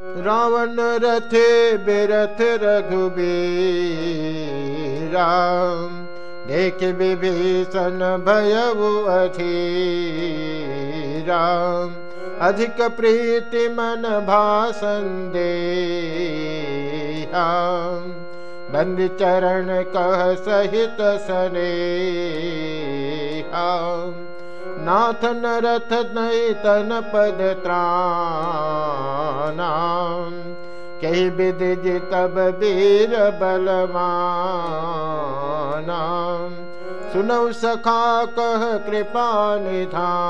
रावण रथे, बिरथ राम, देख विभीषण भयउ राम, अधिक प्रीति मन भाषण दे। बंद चरण कह सहित सने। नाथ नरथ नहीं तन पद त्रानाम कही विधि तब वीर बलवानाम सुनौ सखा कह कृपा निधानाम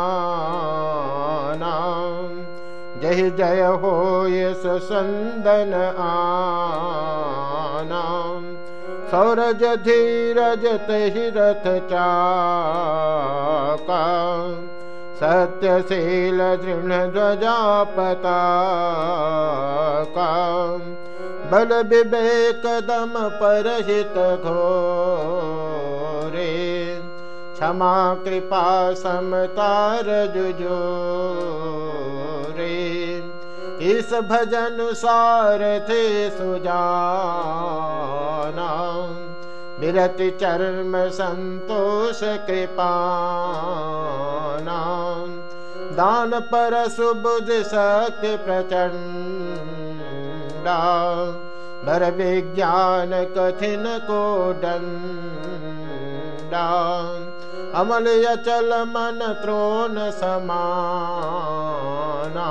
जय जय हो यस संदन आनाम सौरज धीरज तहि रथ चाका सत्यशील दृढ़ ध्वजा पता का बल विवेक दम परहित घोरे क्षमा कृपा समतार जुजो रे इस भजन सार थे सुजाना विरति चर्म संतोष कृपाना दान पर सुबुध शक्ति प्रचंडा। भर विज्ञान कठिन को डंडा अमल अचल मन त्रोन समाना।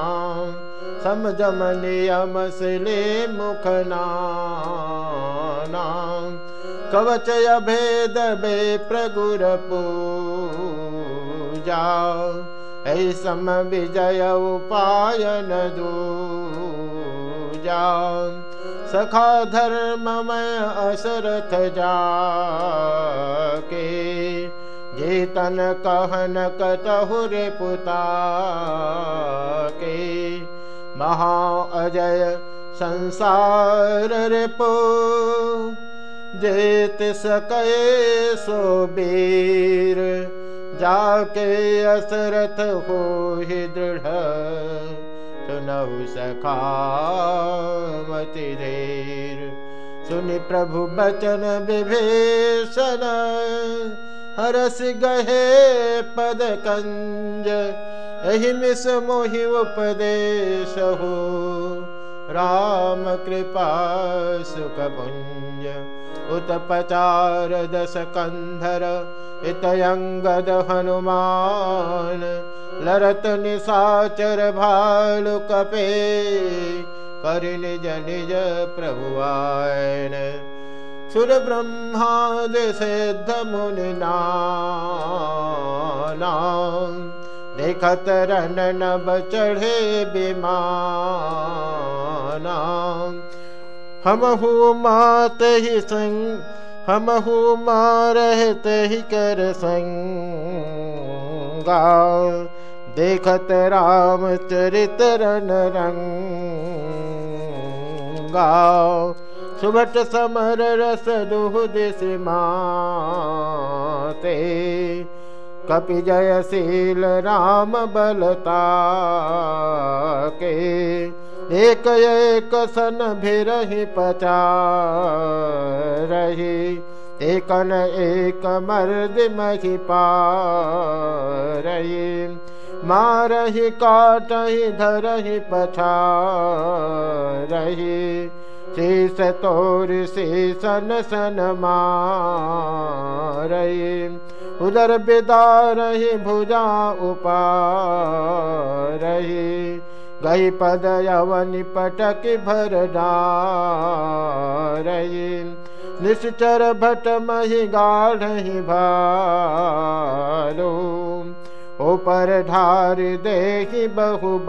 समझम नियम सिले मुखना कवच अभेद बे प्रगुर पूजा। ऐसम विजय उपायन दूजा। सखा धर्ममय असरथ जा के जेतन कहन कतहुरे पुता के महा अजय संसार रिपो जेत सके सो बीर जाके असरथ हो ही दृढ़। सुनहु सखा मति देर, सुनि प्रभु बचन विभीषण। हरस गहे पद कंज, एहि मिस मोहि उपदेश हो। रामकृपा सुखपुञ्ज। सुख पुञ्ज उत पचार दशकन्धर हनुमान्। लरत निसाचर भालुकपे करि निज निज प्रभुवायन सिद्ध मुनिना न चढे विमान हम हु मात ही संग, हम हु मारहत ही कर संगा। देखत राम चरित रन रंगा। सुबट समर रस दुह दिस माते कपि जयशील राम बलता के। एक एक सन भिरहि पचा रही। एकन एक मर्द मही पा रही। मारही काटही धरही पछा रही। शीस तोर शीसन सन मारही उदर बिदार भुजा उपारही गई पद यवनि पटक भर डारही निश्चर भट मही गाढ़ही भालो। ऊपर ढार देखी बहुबालो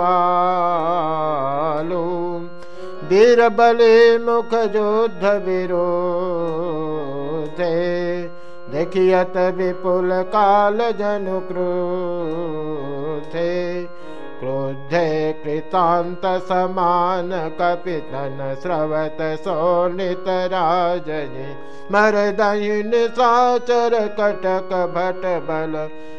वीर बले मुख जोध विरोधे देखियत विपुल काल जनु क्रोधे क्रोधे कृतान्त समान कपितन स्रवत राजनि मरदयिन साचर कटक भट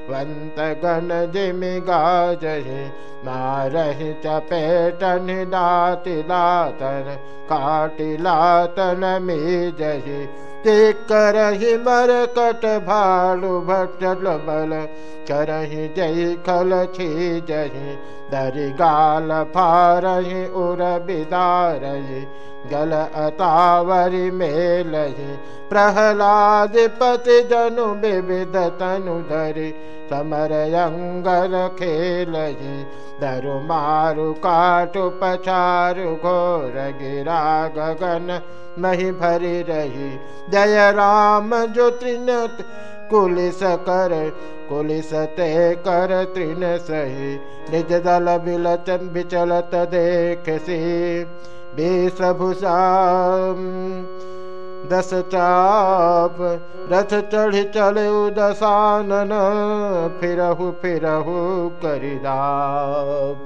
वंत गण जिमि गाजहि मारहि चपेटन दाति दातन काटि लातन करही मर कट भालु भटल बल करही जय खल छी जही। दरि गाल फारही, उर बिदारही गल अतावरी मेलही प्रहलाद पति जनु विविध तनु धरि, समर अंगल खेलही दरु मारु काटु पछारु घोर गिरा गगन, मही भरी रही, जय राम जो तृण कुलिस कर कुलिस ते कर तृण सही। निज दल बिलचन बिचलत देख सी बेसभूषा दस चाप, रथ चढ़ चले दसानन फिरहु फिरहु, करिदाप।